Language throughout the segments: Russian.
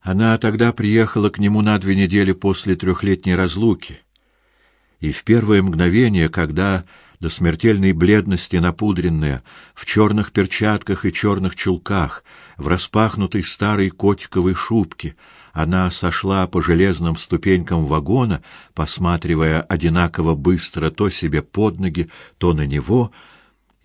Она тогда приехала к нему на две недели после трехлетней разлуки. И в первое мгновение, когда до смертельной бледности напудренная, в черных перчатках и черных чулках, в распахнутой старой котиковой шубке, она сошла по железным ступенькам вагона, посматривая одинаково быстро то себе под ноги, то на него,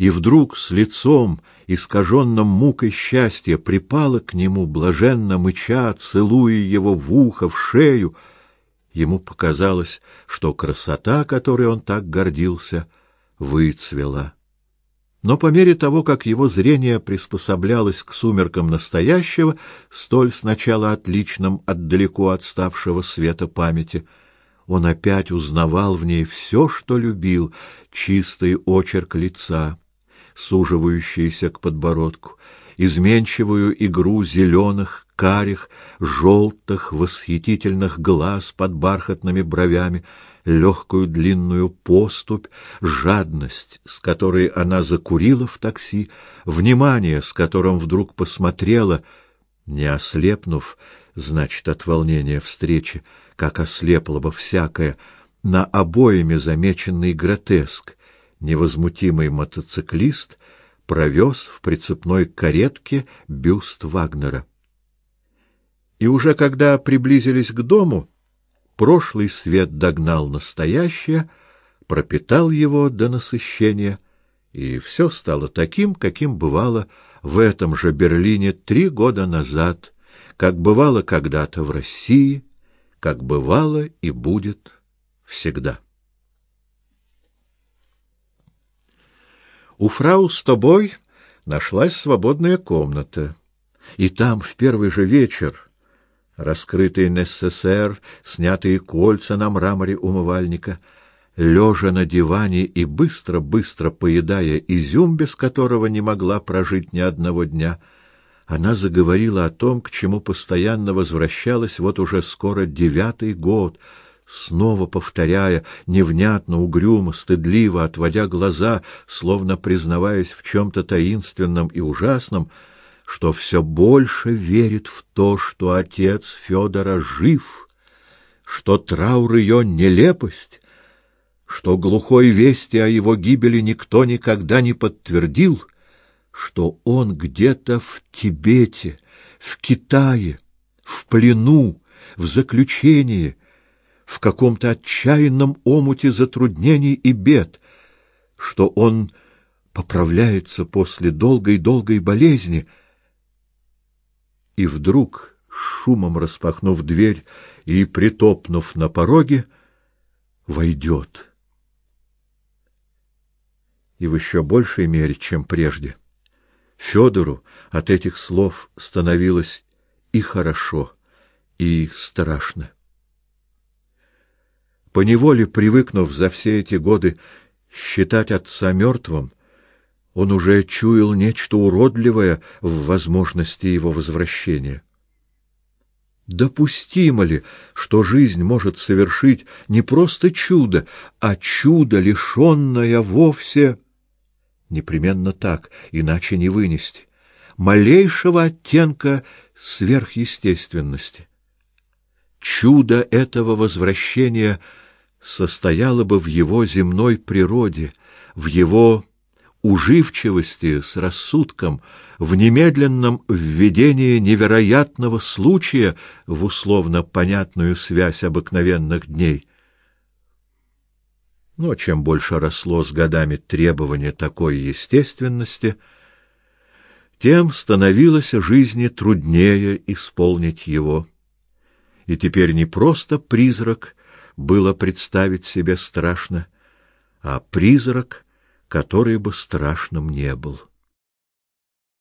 и вдруг с лицом, искаженным мукой счастья, припала к нему, блаженно мыча, целуя его в ухо, в шею. Ему показалось, что красота, которой он так гордился, выцвела. Но по мере того, как его зрение приспособлялось к сумеркам настоящего, столь сначала отличным от далеко отставшего света памяти, он опять узнавал в ней все, что любил, чистый очерк лица, суживающийся к подбородку, изменчивую игру зеленых, карих, желтых, восхитительных глаз под бархатными бровями, легкую длинную поступь, жадность, с которой она закурила в такси, внимание, с которым вдруг посмотрела, не ослепнув, значит, от волнения встречи, как ослепла бы всякое, на обоими замеченный гротеск, невозмутимый мотоциклист провез в прицепной каретке бюст Вагнера. И уже когда приблизились к дому, прошлый свет догнал настоящее, пропитал его до насыщения, и все стало таким, каким бывало в этом же Берлине три года назад, как бывало когда-то в России, как бывало и будет всегда. У фрау с тобой нашлась свободная комната, и там в первый же вечер раскрытый НССР, снятые кольца на мраморе умывальника, лежа на диване и быстро-быстро поедая изюм, без которого не могла прожить ни одного дня, она заговорила о том, к чему постоянно возвращалась вот уже скоро девятый год — снова повторяя, невнятно, угрюмо, стыдливо, отводя глаза, словно признаваясь в чем-то таинственном и ужасном, что все больше верит в то, что отец Федора жив, что траур ее нелепость, что глухой вести о его гибели никто никогда не подтвердил, что он где-то в Тибете, в Китае, в плену, в заключении — в каком-то отчаянном омуте затруднений и бед, что он поправляется после долгой-долгой болезни. И вдруг, шумом распахнув дверь и притопнув на пороге, войдет. И в еще большей мере, чем прежде, Федору от этих слов становилось и хорошо, и страшно. Поневоле привыкнув за все эти годы считать отца мертвым, он уже чуял нечто уродливое в возможности его возвращения. Допустимо ли, что жизнь может совершить не просто чудо, а чудо, лишенное вовсе... Непременно так, иначе не вынести. Малейшего оттенка сверхъестественности. Чудо этого возвращения — состояла бы в его земной природе, в его уживчивости с рассудком, в немедленном введении невероятного случая в условно понятную связь обыкновенных дней. Но чем больше росло с годами требование такой естественности, тем становилось жизни труднее исполнить его. И теперь не просто призрак — было представить себе страшно, а призрак, который бы страшным не был.